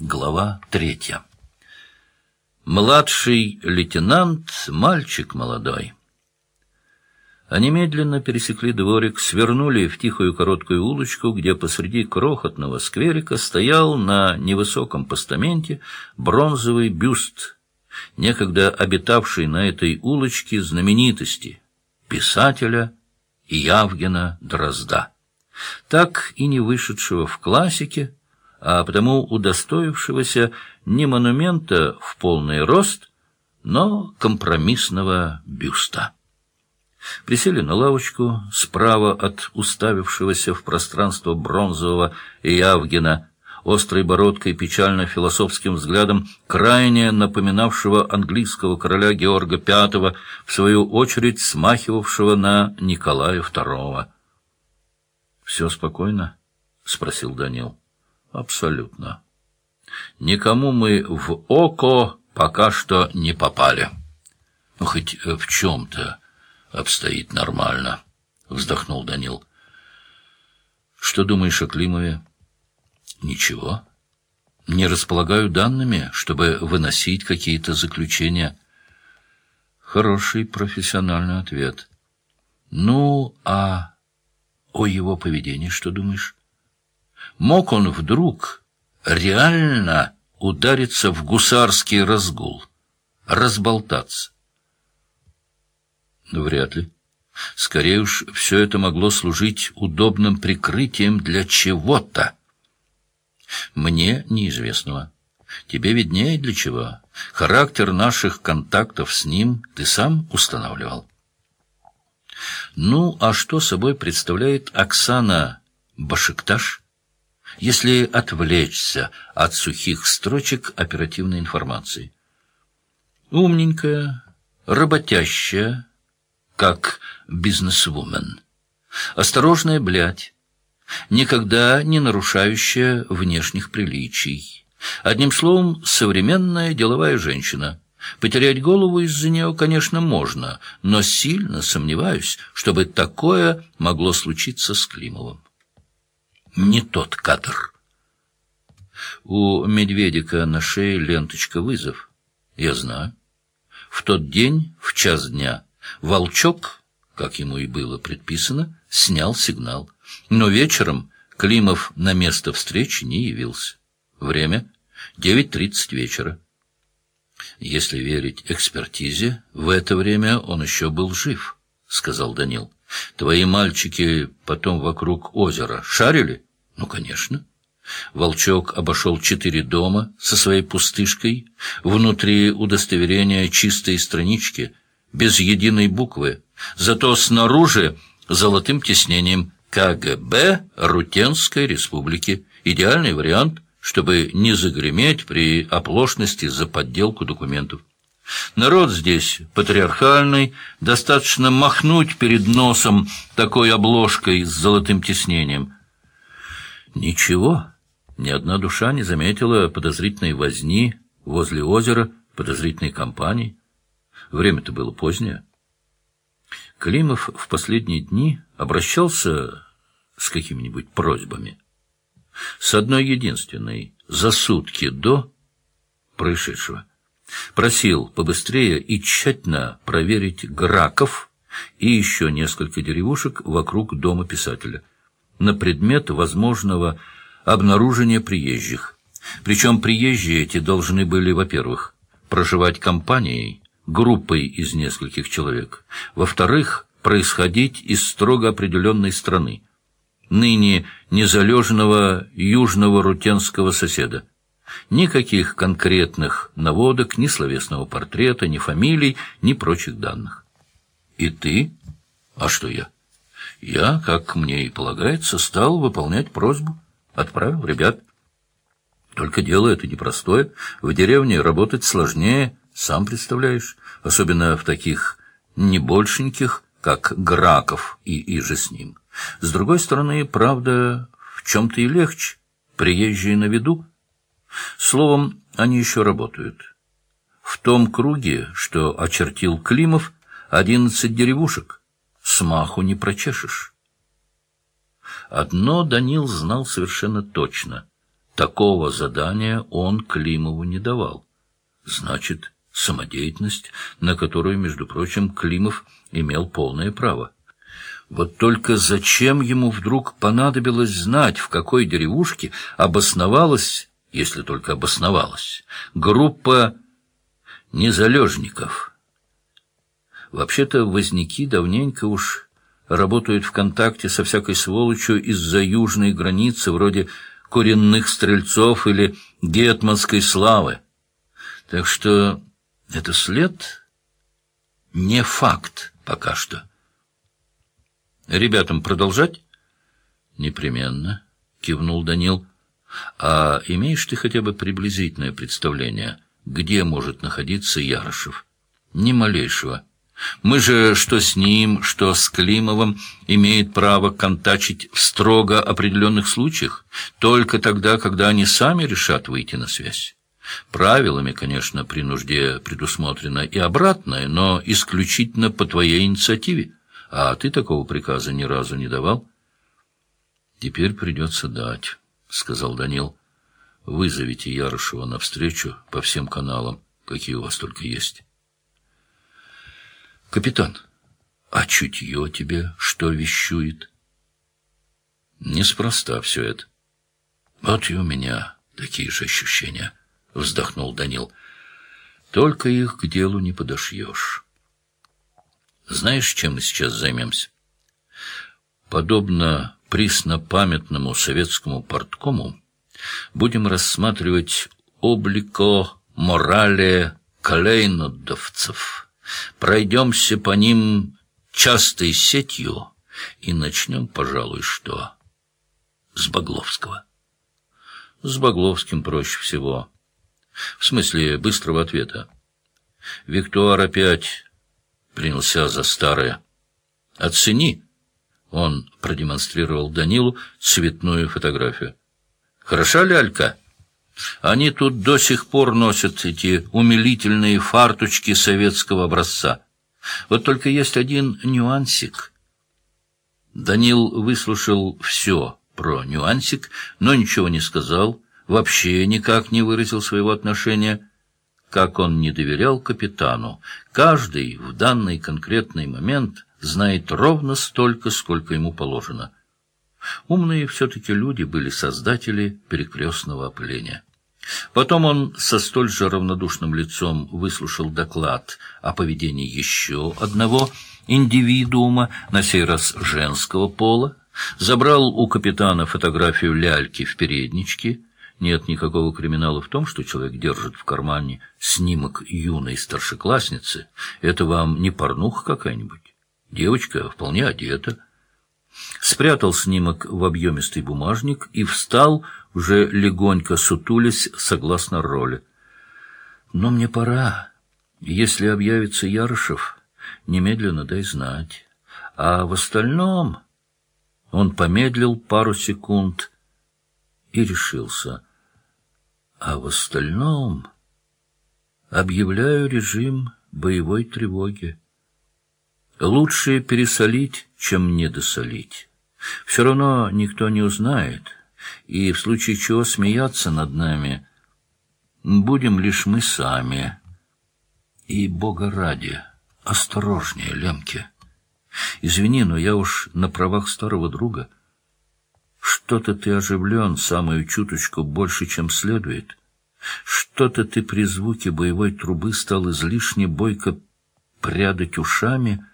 Глава третья. Младший лейтенант, мальчик молодой. Они медленно пересекли дворик, свернули в тихую короткую улочку, где посреди крохотного скверика стоял на невысоком постаменте бронзовый бюст, некогда обитавший на этой улочке знаменитости, писателя Явгена Дрозда, так и не вышедшего в классике, а потому удостоившегося не монумента в полный рост, но компромиссного бюста. Присели на лавочку справа от уставившегося в пространство бронзового Явгена, острой бородкой, печально-философским взглядом, крайне напоминавшего английского короля Георга V, в свою очередь смахивавшего на Николая II. — Все спокойно? — спросил Данил. Абсолютно. Никому мы в око пока что не попали. Ну, хоть в чем-то обстоит нормально, — вздохнул Данил. Что думаешь о Климове? Ничего. Не располагаю данными, чтобы выносить какие-то заключения. Хороший профессиональный ответ. Ну, а о его поведении что думаешь? Мог он вдруг реально удариться в гусарский разгул, разболтаться? Вряд ли. Скорее уж, все это могло служить удобным прикрытием для чего-то. Мне неизвестного. Тебе виднее для чего. Характер наших контактов с ним ты сам устанавливал. Ну, а что собой представляет Оксана Башикташ? Если отвлечься от сухих строчек оперативной информации. Умненькая, работящая, как бизнесвумен. Осторожная блядь, никогда не нарушающая внешних приличий. Одним словом, современная деловая женщина. Потерять голову из-за нее, конечно, можно, но сильно сомневаюсь, чтобы такое могло случиться с Климовым не тот кадр. У медведика на шее ленточка вызов. Я знаю. В тот день, в час дня, волчок, как ему и было предписано, снял сигнал. Но вечером Климов на место встречи не явился. Время — девять тридцать вечера. Если верить экспертизе, в это время он еще был жив, — сказал Данил. Твои мальчики потом вокруг озера шарили? Ну, конечно. Волчок обошел четыре дома со своей пустышкой, внутри удостоверения чистой странички, без единой буквы, зато снаружи золотым тиснением КГБ Рутенской Республики. Идеальный вариант, чтобы не загреметь при оплошности за подделку документов. Народ здесь патриархальный, достаточно махнуть перед носом такой обложкой с золотым тиснением. Ничего, ни одна душа не заметила подозрительной возни возле озера, подозрительной компании. Время-то было позднее. Климов в последние дни обращался с какими-нибудь просьбами. С одной единственной, за сутки до происшедшего. Просил побыстрее и тщательно проверить Граков и еще несколько деревушек вокруг дома писателя на предмет возможного обнаружения приезжих. Причем приезжие эти должны были, во-первых, проживать компанией, группой из нескольких человек, во-вторых, происходить из строго определенной страны, ныне незалежного южного рутенского соседа. Никаких конкретных наводок, ни словесного портрета, ни фамилий, ни прочих данных. И ты? А что я? Я, как мне и полагается, стал выполнять просьбу. Отправил ребят. Только дело это непростое. В деревне работать сложнее, сам представляешь. Особенно в таких небольшеньких, как Граков и иже с ним. С другой стороны, правда, в чем-то и легче. Приезжие на виду. Словом, они еще работают. В том круге, что очертил Климов, одиннадцать деревушек смаху не прочешешь. Одно Данил знал совершенно точно. такого задания он Климову не давал. Значит, самодеятельность, на которую, между прочим, Климов имел полное право. Вот только зачем ему вдруг понадобилось знать, в какой деревушке обосновалась, если только обосновалась, группа незалежников? Вообще-то возняки давненько уж работают в контакте со всякой сволочью из-за южной границы, вроде коренных стрельцов или гетманской славы. Так что это след не факт пока что. Ребятам продолжать? Непременно, кивнул Данил. А имеешь ты хотя бы приблизительное представление, где может находиться Ярошев? Ни малейшего. Мы же что с ним, что с Климовым имеет право контачить в строго определенных случаях, только тогда, когда они сами решат выйти на связь. Правилами, конечно, при нужде предусмотрено и обратное, но исключительно по твоей инициативе. А ты такого приказа ни разу не давал? Теперь придется дать, — сказал Данил. Вызовите Ярышева навстречу по всем каналам, какие у вас только есть. Капитан, а чутье тебе что вещует? Неспроста все это. Вот и у меня такие же ощущения, — вздохнул Данил. Только их к делу не подошьешь. Знаешь, чем мы сейчас займемся? Подобно приснопамятному советскому порткому, будем рассматривать облико морали колейнодовцев. Пройдемся по ним частой сетью и начнем, пожалуй, что с Багловского. С Багловским проще всего. В смысле быстрого ответа. Виктор опять принялся за старое. «Оцени!» Он продемонстрировал Данилу цветную фотографию. «Хороша лялька?» Они тут до сих пор носят эти умилительные фарточки советского образца. Вот только есть один нюансик. Данил выслушал все про нюансик, но ничего не сказал, вообще никак не выразил своего отношения как он не доверял капитану. Каждый в данный конкретный момент знает ровно столько, сколько ему положено. Умные все-таки люди были создатели перекрестного опыления. Потом он со столь же равнодушным лицом выслушал доклад о поведении еще одного индивидуума, на сей раз женского пола, забрал у капитана фотографию ляльки в передничке, нет никакого криминала в том, что человек держит в кармане снимок юной старшеклассницы. Это вам не порнуха какая-нибудь. Девочка вполне одета. Спрятал снимок в объемистый бумажник и встал, уже легонько сутулясь, согласно роли. Но мне пора. Если объявится Ярышев, немедленно дай знать. А в остальном... Он помедлил пару секунд и решился — а в остальном объявляю режим боевой тревоги. Лучше пересолить, чем недосолить. Все равно никто не узнает, и в случае чего смеяться над нами будем лишь мы сами. И, Бога ради, осторожнее, Лемке. Извини, но я уж на правах старого друга — что-то ты оживлен самую чуточку больше, чем следует. Что-то ты при звуке боевой трубы стал излишне бойко прядать ушами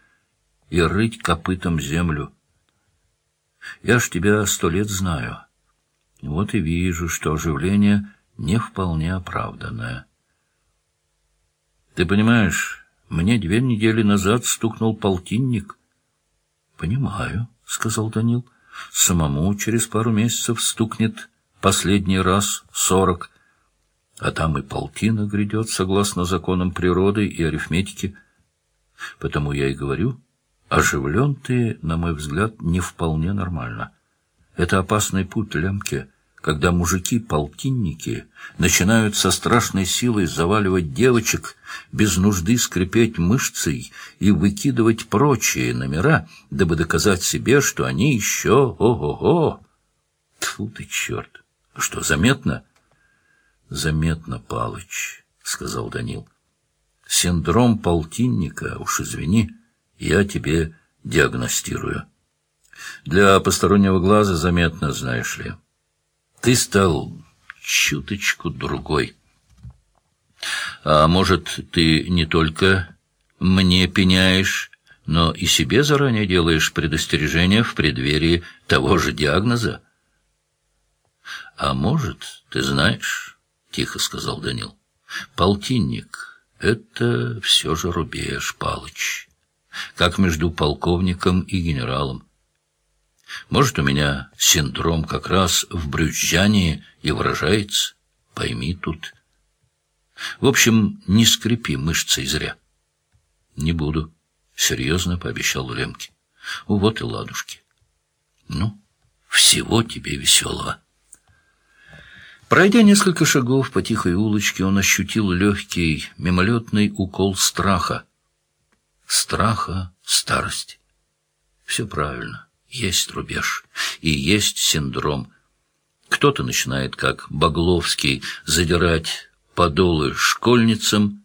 и рыть копытом землю. Я ж тебя сто лет знаю. Вот и вижу, что оживление не вполне оправданное. Ты понимаешь, мне две недели назад стукнул полтинник. — Понимаю, — сказал Данил. — Самому через пару месяцев стукнет последний раз сорок, а там и полтина грядет, согласно законам природы и арифметики. Потому я и говорю, оживлен ты, на мой взгляд, не вполне нормально. Это опасный путь, Лемке, когда мужики-полтинники начинают со страшной силой заваливать девочек, без нужды скрипеть мышцей и выкидывать прочие номера, дабы доказать себе, что они еще ого-го. Тьфу ты, черт! Что, заметно? Заметно, Палыч, — сказал Данил. Синдром полтинника, уж извини, я тебе диагностирую. Для постороннего глаза заметно, знаешь ли. Ты стал чуточку другой. А может, ты не только мне пеняешь, но и себе заранее делаешь предостережение в преддверии того же диагноза? А может, ты знаешь, — тихо сказал Данил, — полтинник — это все же рубеж, Палыч, как между полковником и генералом. Может, у меня синдром как раз в брюзжании и выражается, пойми тут. В общем, не скрипи мышцей зря. Не буду, — серьезно пообещал Лемке. Вот и ладушки. Ну, всего тебе веселого. Пройдя несколько шагов по тихой улочке, он ощутил легкий, мимолетный укол страха. Страха старости. Все правильно. Есть рубеж. И есть синдром. Кто-то начинает, как Багловский, задирать подолы школьницам,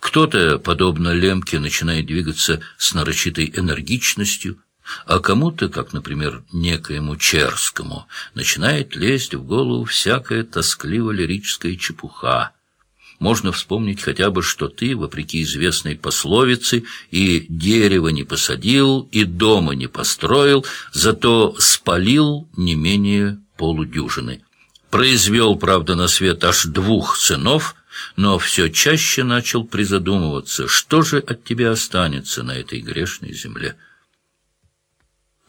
кто-то, подобно Лемке, начинает двигаться с нарочитой энергичностью, а кому-то, как, например, некоему Черскому, начинает лезть в голову всякая тоскливо-лирическая чепуха. Можно вспомнить хотя бы, что ты, вопреки известной пословице, и дерево не посадил, и дома не построил, зато спалил не менее полудюжины. Произвел, правда, на свет аж двух сынов, но все чаще начал призадумываться, что же от тебя останется на этой грешной земле.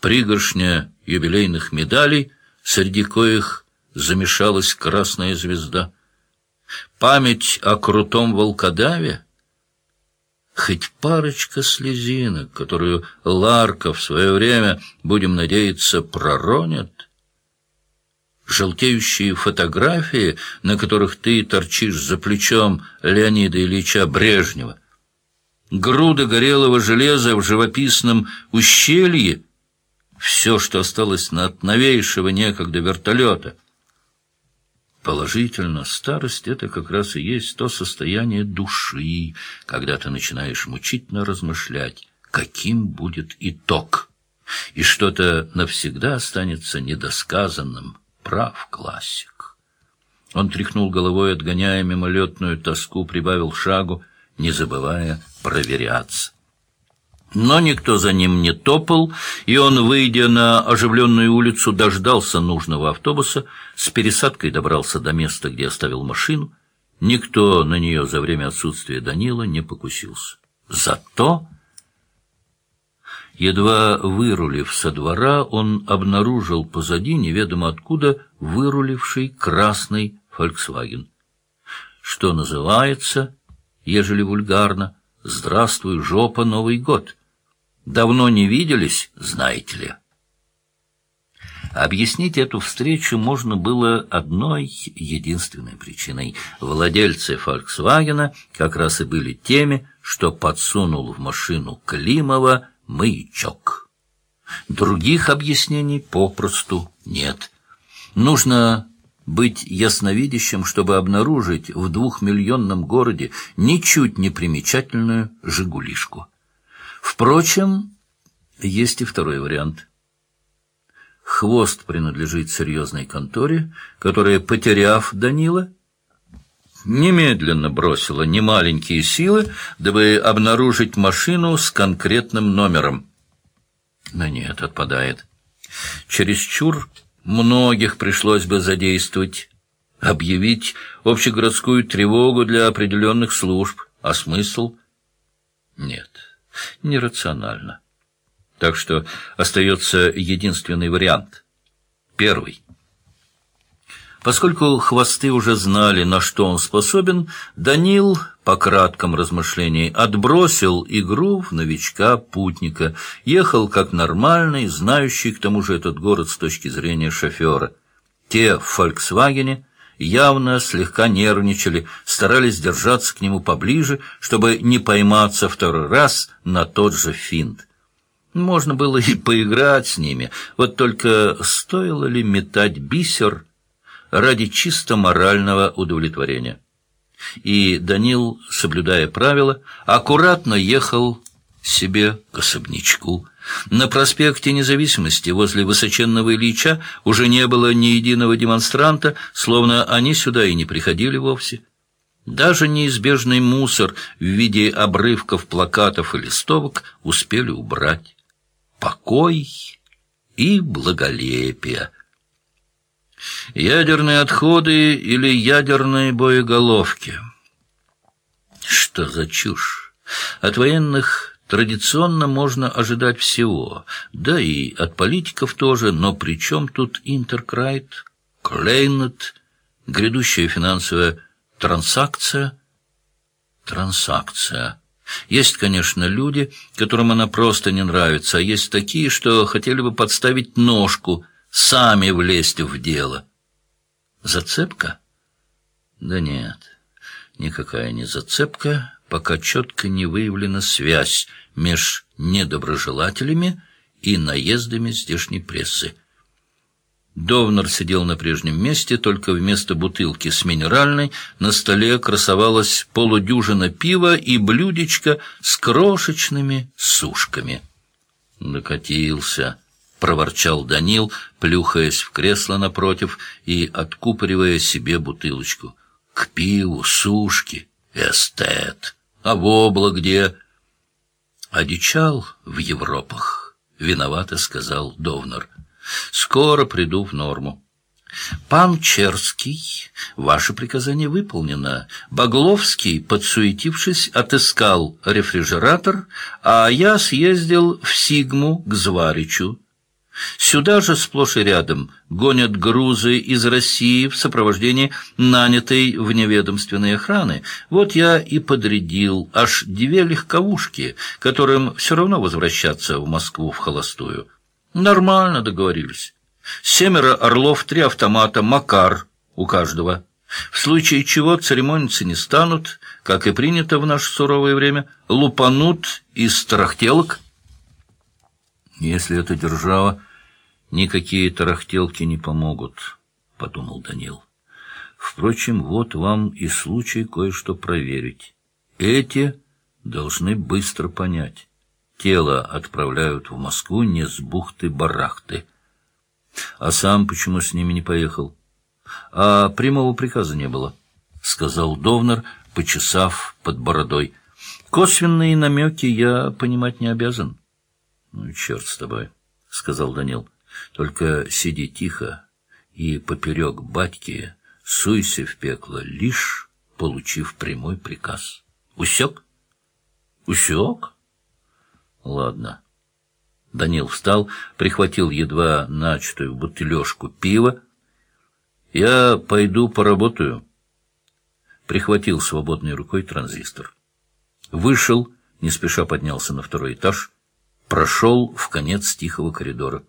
Пригоршня юбилейных медалей, среди коих замешалась красная звезда. Память о крутом волкодаве? Хоть парочка слезинок, которую Ларка в свое время, будем надеяться, проронит — желтеющие фотографии, на которых ты торчишь за плечом Леонида Ильича Брежнева, груда горелого железа в живописном ущелье, все, что осталось от новейшего некогда вертолета. Положительно, старость — это как раз и есть то состояние души, когда ты начинаешь мучительно размышлять, каким будет итог, и что-то навсегда останется недосказанным, Прав классик. Он тряхнул головой, отгоняя мимолетную тоску, прибавил шагу, не забывая проверяться. Но никто за ним не топал, и он, выйдя на оживленную улицу, дождался нужного автобуса, с пересадкой добрался до места, где оставил машину. Никто на нее за время отсутствия Данила не покусился. Зато Едва вырулив со двора, он обнаружил позади, неведомо откуда, выруливший красный «Фольксваген». Что называется, ежели вульгарно, «Здравствуй, жопа, Новый год». Давно не виделись, знаете ли. Объяснить эту встречу можно было одной единственной причиной. Владельцы «Фольксвагена» как раз и были теми, что подсунул в машину Климова маячок. Других объяснений попросту нет. Нужно быть ясновидящим, чтобы обнаружить в двухмиллионном городе ничуть не примечательную «Жигулишку». Впрочем, есть и второй вариант. Хвост принадлежит серьезной конторе, которая, потеряв Данила, немедленно бросила немаленькие силы, дабы обнаружить машину с конкретным номером. Но нет, отпадает. Чересчур многих пришлось бы задействовать, объявить общегородскую тревогу для определенных служб. А смысл? Нет, нерационально. Так что остается единственный вариант. Первый — Поскольку хвосты уже знали, на что он способен, Данил, по кратком размышлении, отбросил игру в новичка-путника, ехал как нормальный, знающий к тому же этот город с точки зрения шофера. Те в «Фольксвагене» явно слегка нервничали, старались держаться к нему поближе, чтобы не пойматься второй раз на тот же финт. Можно было и поиграть с ними, вот только стоило ли метать бисер — ради чисто морального удовлетворения. И Данил, соблюдая правила, аккуратно ехал себе к особнячку. На проспекте Независимости возле высоченного Ильича уже не было ни единого демонстранта, словно они сюда и не приходили вовсе. Даже неизбежный мусор в виде обрывков плакатов и листовок успели убрать. Покой и благолепие. Ядерные отходы или ядерные боеголовки. Что за чушь? От военных традиционно можно ожидать всего, да и от политиков тоже, но при чем тут Интеркрайт, Клейнет, грядущая финансовая Трансакция? Трансакция. Есть, конечно, люди, которым она просто не нравится, а есть такие, что хотели бы подставить ножку, сами влезть в дело. Зацепка? Да нет, никакая не зацепка, пока четко не выявлена связь между недоброжелателями и наездами здешней прессы. Довнер сидел на прежнем месте, только вместо бутылки с минеральной на столе красовалась полудюжина пива и блюдечко с крошечными сушками. «Докатился», — проворчал Данил, плюхаясь в кресло напротив и откупоривая себе бутылочку. «К пиву, сушки, эстет. А вобла где?» «Одичал в Европах», — виновато сказал Довнер. Скоро приду в норму. Пан Черский, ваше приказание выполнено. Багловский, подсуетившись, отыскал рефрижератор, а я съездил в Сигму к Зваричу. Сюда же сплошь и рядом гонят грузы из России в сопровождении нанятой вневедомственной охраны. Вот я и подрядил аж две легковушки, которым все равно возвращаться в Москву в холостую. Нормально договорились. Семеро орлов, три автомата, Макар у каждого. В случае чего церемониться не станут, как и принято в наше суровое время, лупанут из тарахтелок. Если это держава, никакие тарахтелки не помогут, — подумал Данил. Впрочем, вот вам и случай кое-что проверить. Эти должны быстро понять. Тело отправляют в Москву не с бухты-барахты. А сам почему с ними не поехал? А прямого приказа не было, — сказал Довнер, почесав под бородой. Косвенные намеки я понимать не обязан. — Ну, черт с тобой, — сказал Данил. — Только сиди тихо и поперек батьки суйся в пекло, лишь получив прямой приказ. Усек? Усек? Ладно. Данил встал, прихватил едва начатую бутылежку пива. Я пойду поработаю. Прихватил свободной рукой транзистор. Вышел, не спеша поднялся на второй этаж, прошел в конец тихого коридора.